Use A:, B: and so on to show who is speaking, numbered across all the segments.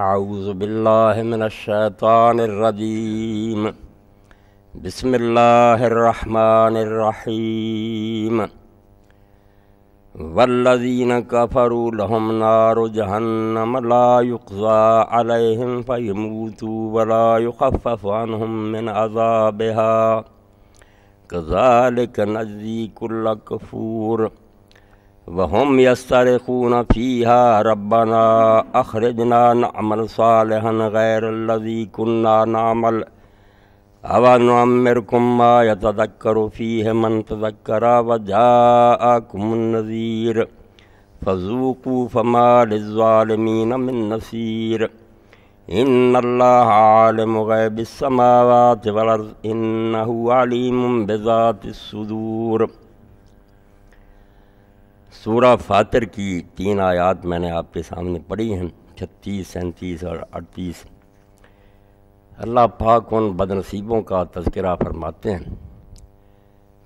A: أعوذ بالله من الشيطان الرجيم. بسم الله الرحمن الرحيم. والذين كفروا لهم نار جهنم لا يقضى عليهم فيموتوا ولا يخفف عنهم من عذابها. كذلك نجزي كل كفور. وهم يسترخون فيها ربنا أخرجنا نعمل صالحا غير الذي كنا نعمل أو نعمركم ما يتذكر فيه من تذكر وجاءكم النذير فذوقوا فما للظالمين من نصير إن الله عالم غيب السماوات والأرض إنه عليم بذات الصدور سورہ فاتر کی تین آیات میں نے آپ کے سامنے پڑھی ہیں، چھتیس، سینتیس اور اڑتیس۔ اللہ پاک ان بد نصیبوں کا تذکرہ فرماتے ہیں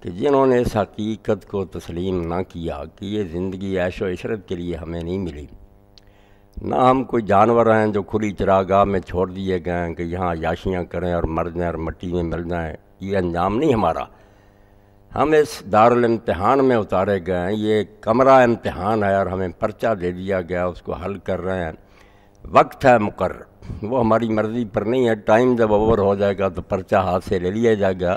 A: کہ جنہوں نے اس حقیقت کو تسلیم نہ کیا کہ یہ زندگی عیش و عشرت کے لیے ہمیں نہیں ملی۔ نہ ہم کوئی جانور ہیں جو کھلی چراگاہ میں چھوڑ دیے گئے ہیں کہ یہاں یاشیاں کریں اور مر جائیں اور مٹی میں مل جائیں۔ یہ انجام نہیں ہمارا۔ ہم اس دارالامتحان میں اتارے گئے ہیں۔ یہ کمرہ امتحان ہے اور ہمیں پرچہ دے دیا گیا، اس کو حل کر رہے ہیں۔ وقت ہے مقرر۔ وہ ہماری مرضی پر نہیں ہے۔ ٹائم جب اوور ہو جائے گا تو پرچہ ہاتھ سے لے لیا جائے گا۔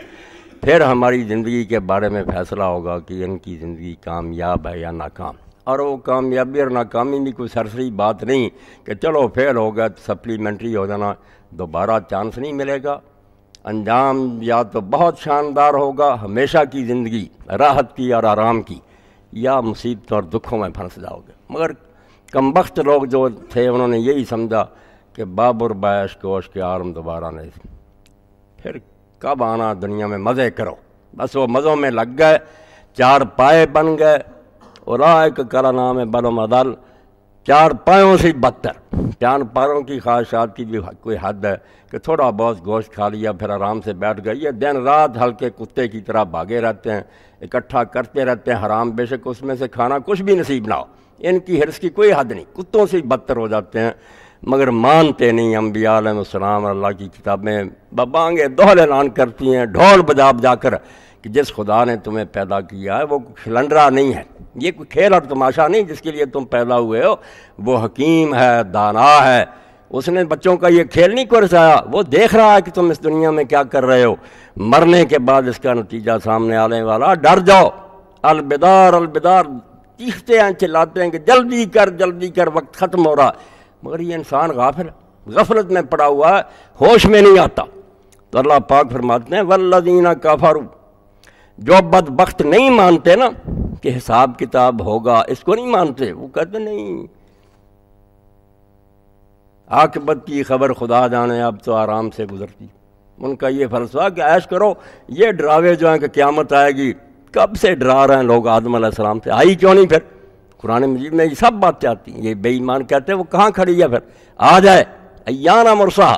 A: پھر ہماری زندگی کے بارے میں فیصلہ ہوگا کہ ان کی زندگی کامیاب ہے یا ناکام۔ اور وہ کامیابی اور ناکامی بھی کوئی سرسری بات نہیں کہ چلو فیل ہو گیا تو سپلیمنٹری ہو جانا، دوبارہ چانس نہیں ملے گا۔ انجام یا تو بہت شاندار ہوگا، ہمیشہ کی زندگی، راحت کی اور آرام کی، یا مصیبت اور دکھوں میں پھنس جاؤ گے۔ مگر کم بخت لوگ جو تھے، انہوں نے یہی سمجھا کہ بابر بیش کوش کے عالم دوبارہ نہیں۔ پھر کب آنا دنیا میں؟ مزے کرو۔ بس وہ مزوں میں لگ گئے، چار پائے بن گئے۔ اور ایک کرا نام ہے بلو مدل۔ چار پایوں سے بدتر۔ چار پاروں کی خواہشات کی بھی کوئی حد ہے کہ تھوڑا بہت گوشت کھا لیا، پھر آرام سے بیٹھ گئے یہ دن رات ہلکے کتے کی طرح بھاگے رہتے ہیں، اکٹھا کرتے رہتے ہیں، حرام بے شک اس میں سے کھانا کچھ بھی نصیب نہ ہو۔ ان کی حرص کی کوئی حد نہیں۔ کتوں سے بدتر ہو جاتے ہیں، مگر مانتے نہیں انبیاء علیہ السلام اور اللہ کی کتابیں ببانگے دوہل اعلان کرتی ہیں، ڈھول بجا بجا کر کہ جس خدا نے تمہیں پیدا کیا ہے، وہ کھلنڈرا نہیں ہے۔ یہ کوئی کھیل اور تماشا نہیں جس کے لیے تم پیدا ہوئے ہو۔ وہ حکیم ہے، دانا ہے۔ اس نے بچوں کا یہ کھیل نہیں کرسایا وہ دیکھ رہا ہے کہ تم اس دنیا میں کیا کر رہے ہو۔ مرنے کے بعد اس کا نتیجہ سامنے آنے والا، ڈر جاؤ۔ البدار البدار۔ چیختے ہیں، چلاتے ہیں کہ جلدی کر جلدی کر، وقت ختم ہو رہا۔ مگر یہ انسان غافل غفلت میں پڑا ہوا ہے۔ ہوش میں نہیں آتا۔ تو اللہ پاک فرماتے ہیں ولدینہ کافارو جو بدبخت نہیں مانتے نا کہ حساب کتاب ہوگا، اس کو نہیں مانتے، وہ کہتے نہیں۔ عاقبت کی خبر خدا جانے اب تو آرام سے گزرتی۔ ان کا یہ فلسفہ کہ عیش کرو، یہ ڈراوے جو ہیں کہ قیامت آئے گی، کب سے ڈرا رہے ہیں لوگ آدم علیہ السلام سے؟ آئی کیوں نہیں پھر؟ قرآن مجید میں یہ سب بات چاہتی ہیں، یہ بے ایمان کہتے ہیں، وہ کہاں کھڑی ہے پھر؟ آ جائے ایانا مرسا،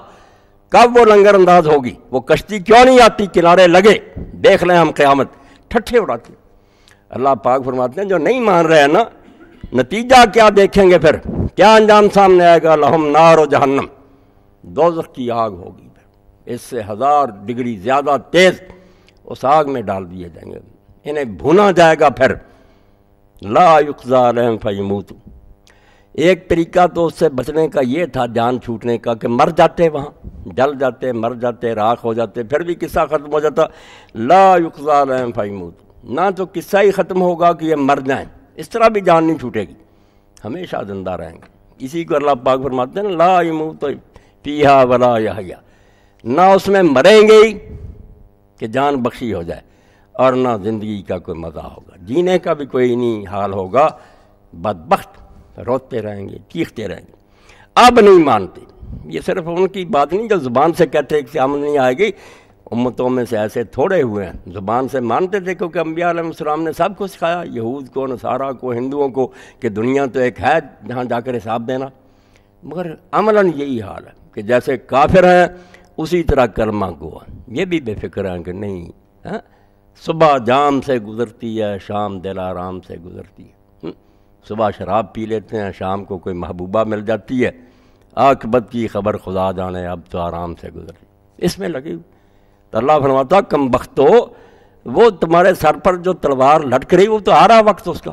A: کب وہ لنگر انداز ہوگی؟ وہ کشتی کیوں نہیں آتی؟ کنارے لگے، دیکھ لیں ہم قیامت، ٹھٹھے اڑاتے اللہ پاک فرماتے ہیں، جو نہیں مان رہے ہیں نا، نتیجہ کیا دیکھیں گے پھر؟ کیا انجام سامنے آئے گا؟ لہم نار و جہنم۔ دوزخ کی آگ ہوگی پھر۔ اس سے ہزار ڈگری زیادہ تیز اس آگ میں ڈال دیے جائیں گے۔ انہیں بھونا جائے گا پھر۔ لا یقضا علیہم فیموت ایک طریقہ تو اس سے بچنے کا یہ تھا، جان چھوٹنے کا، کہ مر جاتے وہاں، جل جاتے، مر جاتے، راکھ ہو جاتے، پھر بھی قصہ ختم ہو جاتا۔ لا یقضا علیہم فیموت نہ تو قصہ ہی ختم ہوگا کہ یہ مر جائیں اس طرح بھی جان نہیں چھوٹے گی۔ ہمیشہ زندہ رہیں گے۔ اسی کو اللہ پاک فرماتے ہیں لا یموت پیہا ولا یحیا۔ نہ اس میں مریں گے ہی کہ جان بخشی ہو جائے، اور نہ زندگی کا کوئی مزہ ہوگا۔ جینے کا بھی کوئی نہیں حال ہوگا۔ بدبخت روتے رہیں گے چیختے رہیں گے۔ اب نہیں مانتے۔ یہ صرف ان کی بات نہیں جو زبان سے کہتے کہ سامنے نہیں آئے گی امتوں میں سے ایسے تھوڑے ہوئے ہیں، زبان سے مانتے تھے، کیونکہ انبیاء علیہ السلام نے سب کو سکھایا، یہود کو، نصارہ کو، ہندوؤں کو، کہ دنیا تو ایک ہے، جہاں جا کر حساب دینا۔ مگر عملاً یہی حال ہے کہ جیسے کافر ہیں، اسی طرح کرما گوا۔ یہ بھی بے فکر ہیں کہ نہیں ہاں؟ صبح جام سے گزرتی ہے، شام دل آرام سے گزرتی ہے۔ صبح شراب پی لیتے ہیں، شام کو کوئی محبوبہ مل جاتی ہے۔ آکبت کی خبر خدا جانے، اب تو آرام سے گزر۔ اس میں لگی تو اللہ فرماتا کم بخت ہو وہ تمہارے سر پر جو تلوار لٹک رہی وہ تو آ رہا وقت اس کا۔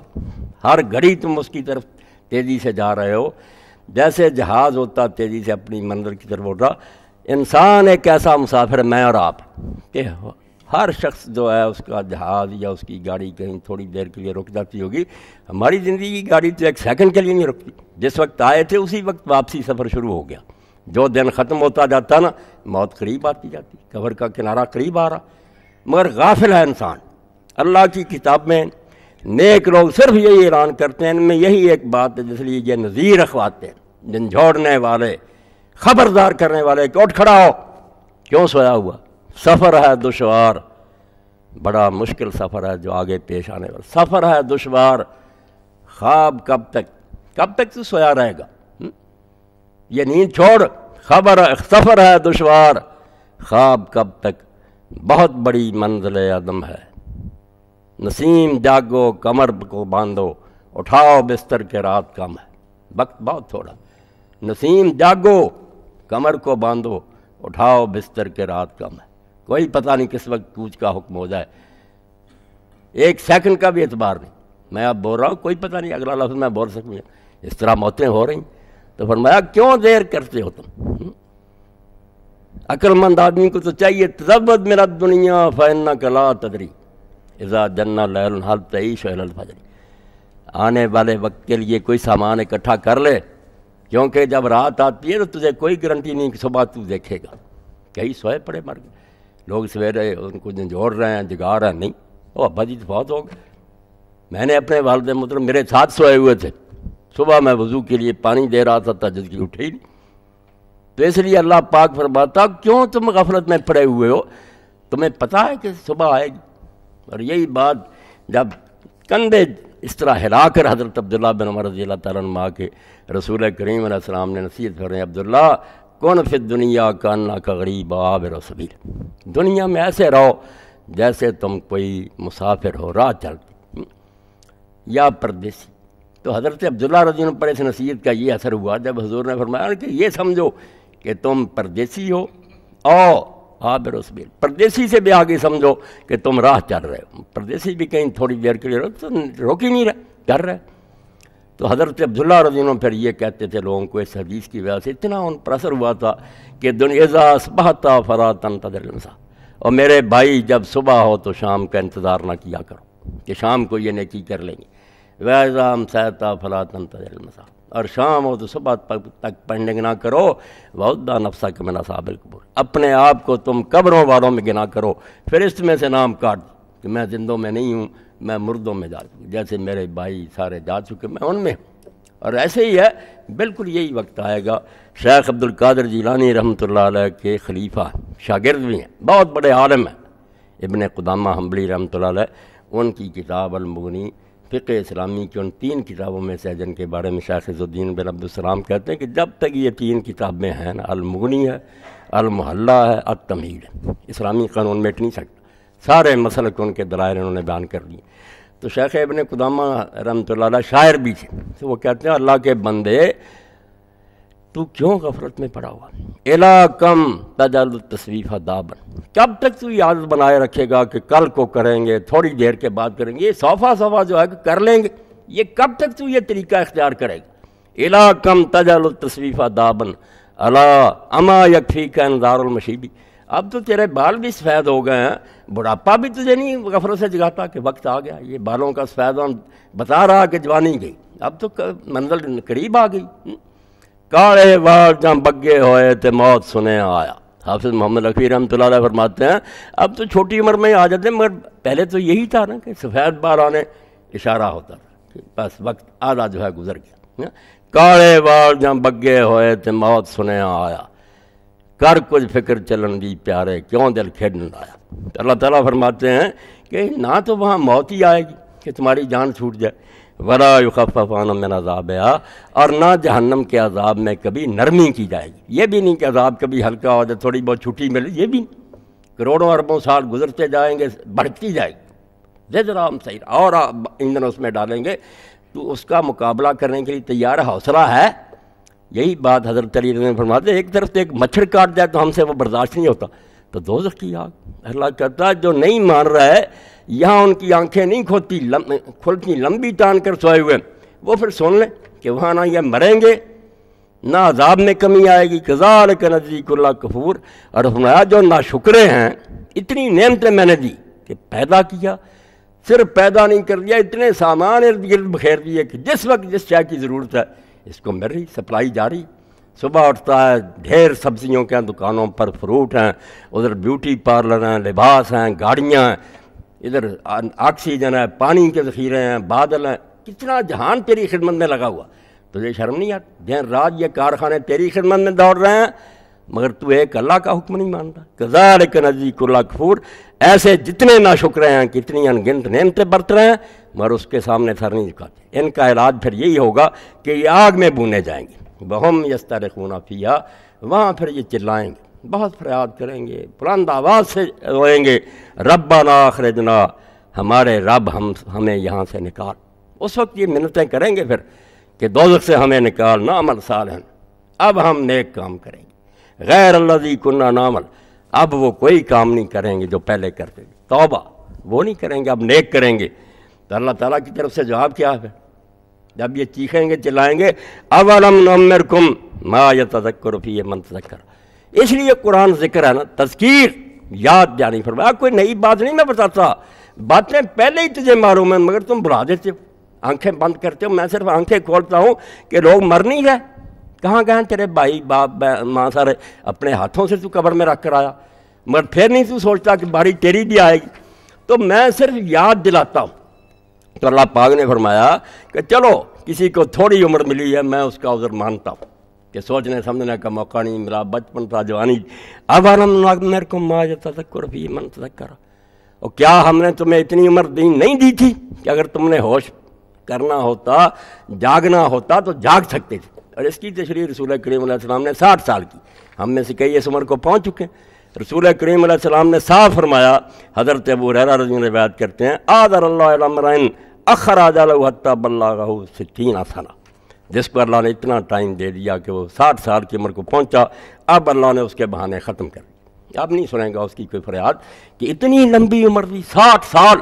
A: ہر گھڑی تم اس کی طرف تیزی سے جا رہے ہو۔ جیسے جہاز ہوتا تیزی سے اپنی منظر کی طرف اٹھ رہا انسان ایک ایسا مسافر میں اور آپ، کہ ہر شخص جو ہے، اس کا جہاز یا اس کی گاڑی کہیں تھوڑی دیر کے لیے رک جاتی ہوگی۔ ہماری زندگی کی گاڑی تو ایک سیکنڈ کے لیے نہیں رکتی۔ جس وقت آئے تھے، اسی وقت واپسی سفر شروع ہو گیا۔ جو دن ختم ہوتا جاتا نا، موت قریب آتی جاتی، قبر کا کنارہ قریب آ رہا۔ مگر غافل ہے انسان۔ اللہ کی کتاب میں نیک لوگ صرف یہی اعلان کرتے ہیں، ان میں یہی ایک بات ہے، جس لیے یہ نظیر رکھواتے ہیں جھنجھوڑنے والے، خبردار کرنے والے کہ اٹھ کھڑا ہو۔ کیوں سویا ہوا؟ سفر ہے دشوار۔ بڑا مشکل سفر ہے جو آگے پیش آنے والا۔ سفر ہے دشوار۔ خواب کب تک؟ کب تک تو سویا رہے گا؟ یہ نیند چھوڑ، خبر سفر ہے دشوار۔ خواب کب تک؟ بہت بڑی منزل عدم ہے۔ نسیم جاگو، کمر کو باندھو، اٹھاؤ بستر کے رات کم ہے۔ وقت بہت تھوڑا۔ نسیم جاگو، کمر کو باندھو، اٹھاؤ بستر کے رات کم ہے۔ کوئی پتہ نہیں کس وقت کوچ کا حکم ہو جائے۔ ایک سیکنڈ کا بھی اعتبار نہیں۔ میں اب بول رہا ہوں، کوئی پتہ نہیں، اگلا لفظ میں بول سکوں۔ اس طرح موتیں ہو رہی ہیں۔ تو فرمایا، کیوں دیر کرتے ہو تم؟ عقل مند آدمی کو تو چاہیے، تزود میرا دنیا فن کلا تدری. اذا جنا لہل حل تعیش الفجری آنے والے وقت کے لیے کوئی سامان اکٹھا کر لے، کیونکہ جب رات آتی ہے تو تجھے کوئی گارنٹی نہیں کہ صبح تو دیکھے گا۔ کئی سوئے پڑے مر گئے۔ لوگ سویرے ان کو جھنجھوڑ رہے ہیں جگا رہے ہیں، نہیں، وہ ابا جی تو بہت ہو گئے۔ میں نے اپنے والد مطلب میرے ساتھ سوئے ہوئے تھے۔ صبح میں وضو کے لیے پانی دے رہا تھا تجد کی اٹھے ہی نہیں۔ تو اس لیے اللہ پاک فرماتا، کیوں تم غفلت میں پڑے ہوئے ہو؟ تمہیں پتہ ہے کہ صبح آئے گی۔ اور یہی بات جب کندھے اس طرح ہلا کر حضرت عبداللہ بن عمر رضی اللہ تعالیٰ عنہ کے رسول کریم علیہ السلام نے نصیحت کر عبداللہ، کون فی دنیا کا اللہ کا غریب آبر و دنیا میں ایسے رہو جیسے تم کوئی مسافر ہو، راہ چلتی۔ یا پردیسی تو حضرت عبداللہ رضی اللہ پر اس نصیحت کا یہ اثر ہوا، جب حضور نے فرمایا کہ یہ سمجھو کہ تم پردیسی ہو او آبر و سبیل پردیسی سے بھی آگے سمجھو کہ تم راہ چل رہے ہو۔ پردیسی بھی کہیں تھوڑی دیر کے لیے تو روک ہی نہیں رہے کر رہے۔ تو حضرت عبداللہ رضی اللہ پھر یہ کہتے تھے لوگوں کو اس حدیث کی وجہ سے، اتنا ان پر اثر ہوا تھا کہ دنیا بہتا فراتن تدرنسا اور میرے بھائی جب صبح ہو تو شام کا انتظار نہ کیا کرو، کہ شام کو یہ نیکی کر لیں گے۔ ویزام سہتا فلاطن تجرمسا اور شام ہو تو صبح تک پینڈنگ نہ کرو بہت دا نفسہ کہ میں صابل قبول اپنے آپ کو تم قبروں والوں میں گنا کرو پھر اس میں سے نام کاٹ دو کہ میں زندوں میں نہیں ہوں، میں مردوں میں جا چکا جیسے میرے بھائی سارے جا چکے میں ان میں ہوں۔ اور ایسے ہی ہے، بالکل یہی وقت آئے گا۔ شیخ عبد القادر جیلانی رحمۃ اللہ علیہ کے خلیفہ شاگرد بھی ہیں، بہت بڑے عالم ہیں۔ ابن قدامہ حمبلی رحمۃ اللہ علیہ، ان کی کتاب المغنی فقہ اسلامی کی ان تین کتابوں میں سے جن کے بارے میں شیخ الدین بن عبدالسلام کہتے ہیں کہ جب تک یہ تین کتابیں ہیں نا، المغنی ہے، المحلہ ہے، التمہید ہے۔ اسلامی قانون مٹ نہیں سکتا سارے مسلک ان کے دلائل انہوں نے بیان کر دیے۔ تو شیخ ابن قدامہ رحمۃ اللہ علیہ شاعر بھی تھے۔ تو وہ کہتے ہیں، اللہ کے بندے تو کیوں غفرت میں پڑا ہوا؟ الا کم تجل تصویفہ دابن۔ کب تک تو یہ عادت بنائے رکھے گا کہ کل کو کریں گے، تھوڑی دیر کے بعد کریں گے، یہ صوفہ صوفہ جو ہے کہ کر لیں گے۔ یہ کب تک تو یہ طریقہ اختیار کرے گا؟ الا کم تجل تصویفہ دابن۔ اللہ اما یکفی کا انضار المشیبی اب تو تیرے بال بھی سفید ہو گئے ہیں، بڑھاپا بھی تجھے نہیں غفرت سے جگاتا کہ وقت آ گیا؟ یہ بالوں کا سفید بتا رہا کہ جوانی گئی۔ اب تو منزل قریب آ گئی۔ کاڑے وار جہاں بگے ہوئے تھے، موت سنے آیا۔ حافظ محمد رفیع رحمۃ اللہ علیہ فرماتے ہیں، اب تو چھوٹی عمر میں آ جاتے ہیں، مگر پہلے تو یہی تھا نا کہ سفید بال آنے اشارہ ہوتا تھا بس وقت آدھا جو ہے گزر گیا۔ کاڑے وار جہاں بگے ہوئے تھے، موت سنے آیا۔ کر کچھ فکر چلن دی پیارے، کیوں دل کھیڈن آیا اللہ تعالیٰ فرماتے ہیں کہ نہ تو وہاں موت ہی آئے گی، کہ تمہاری جان چھوٹ جائے۔ ورا یخففان من عذاب اور نہ جہنم کے عذاب میں کبھی نرمی کی جائے گی۔ یہ بھی نہیں کہ عذاب کبھی ہلکا ہو جائے، تھوڑی بہت چھٹی ملے یہ بھی کروڑوں اربوں سال گزرتے جائیں گے، بڑھتی جائے گی۔ زد رام صحیح۔ اور ایندھن اس میں ڈالیں گے تو اس کا مقابلہ کرنے کے لیے تیار حوصلہ ہے۔ یہی بات حضرت علی نے فرماتے ایک طرف سے ایک مچھر کاٹ جائے تو ہم سے وہ برداشت نہیں ہوتا۔ تو دو کی آگ۔ اللہ کہتا ہے جو نہیں مان رہا ہے، یہاں ان کی آنکھیں نہیں کھوتی، لم، کھلتی، لمبی ٹان کر سوئے ہوئے۔ وہ پھر سن لیں کہ وہاں نہ یہ مریں گے، نہ عذاب میں کمی آئے گی۔ کزال کے نزدیک اللہ کفور۔ اور فرمایا جو نا شکرے ہیں، اتنی نعمتیں میں نے دی کہ پیدا کیا۔ صرف پیدا نہیں کر دیا، اتنے سامان ارد گرد بخیر دیے کہ جس وقت جس چائے کی ضرورت ہے، اس کو مل رہی سپلائی جاری صبح اٹھتا ہے، ڈھیر سبزیوں کے دکانوں پر فروٹ ہیں، ادھر بیوٹی پارلر ہیں، لباس ہیں، گاڑیاں ہیں، ادھر آکسیجن ہے، پانی کے ذخیرے ہیں، بادل ہیں۔ کتنا جہان تیری خدمت میں لگا ہوا۔ تجھے شرم نہیں آتی؟ دین رات یہ کارخانے تیری خدمت میں دوڑ رہے ہیں، مگر تو ایک اللہ کا حکم نہیں مانتا۔ کزار کے نزدیک اللہ کفور ایسے جتنے نا شکرے ہیں، کتنی انگنت نعمتیں برت رہے ہیں، مگر اس کے سامنے سر نہیں جھکاتے۔ ان کا علاج پھر یہی ہوگا کہ یہ آگ میں بونے جائیں گے۔ بہم یستر خونہ پیا وہاں پھر یہ چلائیں گے۔ بہت فریاد کریں گے، بلند آواز سے روئیں گے ربا نا ہمارے رب ہم، ہمیں یہاں سے نکال۔ اس وقت یہ منتیں کریں گے پھر کہ دوزخ سے ہمیں نکال، نامل سال ہیں اب ہم نیک کام کریں گے۔ غیر اللہ دی کنہ نامل۔ اب وہ کوئی کام نہیں کریں گے جو پہلے کرتے تھے۔ توبہ، وہ نہیں کریں گے، اب نیک کریں گے۔ تو اللہ تعالیٰ کی طرف سے جواب کیا ہے جب یہ چیخیں گے، چلائیں گے اب علم نمر کم ما یا تذکر فی من تذکر۔ اس لیے قرآن ذکر ہے نا، تذکیر، یاد جانی فرمایا، کوئی نئی بات نہیں میں بتاتا۔ باتیں پہلے ہی تجھے معلوم ہیں، مگر تم بلا دیتے ہو۔ آنکھیں بند کرتے ہو، میں صرف آنکھیں کھولتا ہوں کہ لوگ مر نہیں گئے کہاں گئے تیرے بھائی، باپ ماں سارے اپنے ہاتھوں سے تو قبر میں رکھ کر آیا، مگر پھر نہیں تو سوچتا کہ باری تیری بھی آئے گی۔ تو میں صرف یاد دلاتا ہوں۔ تو اللہ پاک نے فرمایا کہ چلو، کسی کو تھوڑی عمر ملی ہے، میں اس کا عذر مانتا ہوں۔ کہ سوچنے، سمجھنے کا موقع نہیں ملا۔ بچپن تھا، جوانی۔ اب میرے کو ماں تذکر بھی من تذکر۔ اور کیا ہم نے تمہیں اتنی عمر دی نہیں دی تھی کہ اگر تم نے ہوش کرنا ہوتا، جاگنا ہوتا تو جاگ سکتے تھے؟ اور اس کی تشریح رسول کریم علیہ السلام نے ساٹھ سال کی۔ ہم میں سے کئی اس عمر کو پہنچ چکے ہیں۔ رسول کریم علیہ السلام نے صاف فرمایا، حضرت ابو ریرا رضی روایت کرتے ہیں آدر اللہ عمرین اخر حتیٰ بلّہ ستین آسانہ جس پر اللہ نے اتنا ٹائم دے دیا کہ وہ ساٹھ سال کی عمر کو پہنچا، اب اللہ نے اس کے بہانے ختم کر دی۔ اب نہیں سنیں گا اس کی کوئی فریاد کہ اتنی لمبی عمر دی ساٹھ سال،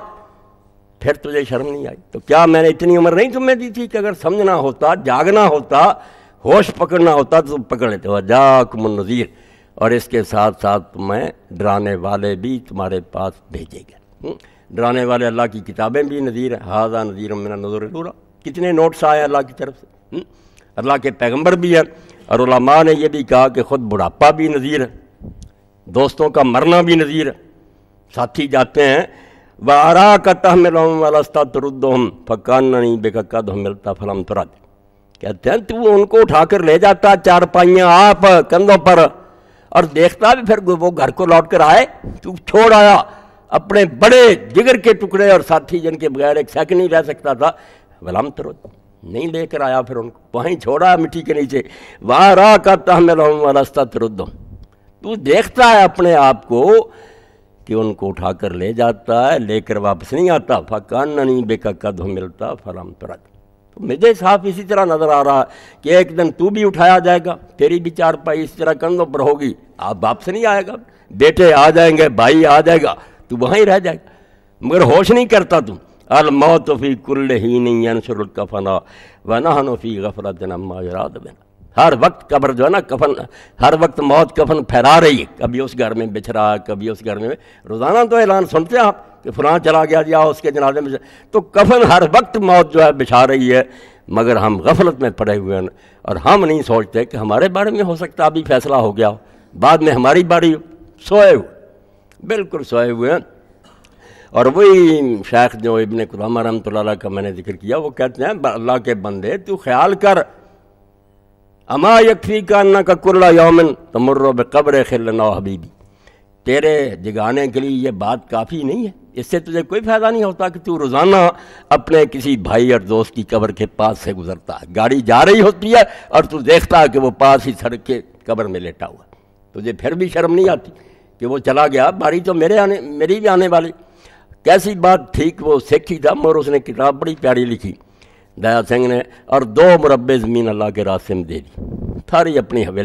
A: پھر تجھے شرم نہیں آئی؟ تو کیا میں نے اتنی عمر نہیں تمہیں دی تھی کہ اگر سمجھنا ہوتا، جاگنا ہوتا، ہوش پکڑنا ہوتا تو تم پکڑ لیتے۔ ہو جاکم النظیر اور اس کے ساتھ ساتھ تمہیں ڈرانے والے بھی تمہارے پاس بھیجے گئے۔ ڈرانے والے اللہ کی کتابیں بھی نظیر ہیں۔ حاضہ نظیر میرا نظر لورا کتنے نوٹس آئے اللہ کی طرف سے؟ اللہ کے پیغمبر بھی ہیں اور علماء نے یہ بھی کہا کہ خود بڑھاپا بھی نظیر ہے، دوستوں کا مرنا بھی نظیر ہے۔ ساتھی جاتے ہیں وارا کا تحمل والا تردم فکان نہیں بے قد ملتا فلم ترد۔ کہتے ہیں، تو ان کو اٹھا کر لے جاتا چار پائیاں آپ کندھوں پر اور دیکھتا بھی پھر وہ گھر کو لوٹ کر آئے، تو چھوڑ آیا۔ اپنے بڑے جگر کے ٹکڑے اور ساتھی جن کے بغیر ایک سیکنڈ نہیں رہ سکتا تھا فلم ترد نہیں لے کر آیا، پھر ان کو وہیں چھوڑا مٹی کے نیچے۔ وارا کا تحمل والا تردم تو دیکھتا ہے اپنے آپ کو کہ ان کو اٹھا کر لے جاتا ہے، لے کر واپس نہیں آتا۔ فکان نہیں بے کا قد ملتا فرام ترت تو مجھے صاف اسی طرح نظر آ رہا کہ ایک دن تو بھی اٹھایا جائے گا تیری بھی چار پائی اس طرح کندھوں پر ہوگی۔ آپ واپس نہیں آئے گا۔ بیٹے آ جائیں گے، بھائی آ جائے گا، تو وہیں رہ جائے گا۔ مگر ہوش نہیں کرتا تم الموت فی کل ہی نہیں انصر الکفنا ونحن فی غفرت نما یراد بنا۔ ہر وقت قبر جو ہے نا، کفن، ہر وقت موت کفن پھیلا رہی ہے۔ کبھی اس گھر میں بچھ رہا کبھی اس گھر میں۔ روزانہ تو اعلان سنتے ہیں آپ کہ فلاں چلا گیا جی اس کے جنازے میں۔ تو کفن ہر وقت موت جو ہے بچھا رہی ہے، مگر ہم غفلت میں پڑے ہوئے ہیں۔ اور ہم نہیں سوچتے کہ ہمارے بارے میں ہو سکتا ابھی فیصلہ ہو گیا۔ ہو بعد میں ہماری باری سوئے ہوئے، بالکل سوئے ہوئے ہیں۔ اور وہی شیخ جو ابن قدامہ رحمۃ اللہ کا میں نے ذکر کیا، وہ کہتے ہیں، اللہ کے بندے تو خیال کر۔ اما یکفی کا نہ کا کرلا یومن تمر قبر خلنا حبیبی۔ تیرے جگانے کے لیے یہ بات کافی نہیں ہے۔ اس سے تجھے کوئی فائدہ نہیں ہوتا کہ تو روزانہ اپنے کسی بھائی اور دوست کی قبر کے پاس سے گزرتا ہے۔ گاڑی جا رہی ہوتی ہے اور تو دیکھتا ہے کہ وہ پاس ہی سڑک کے قبر میں لیٹا ہوا تجھے پھر بھی شرم نہیں آتی کہ وہ چلا گیا؟ باری تو میرے آنے، میری بھی آنے والی۔ کیسی بات ٹھیک وہ سکھ ہی تھا مگر اس نے کتاب بڑی پیاری لکھی۔ دیا سنگھ نے اور دو مربع زمین اللہ کے راستے میں دے دی۔ ساری اپنی حویلی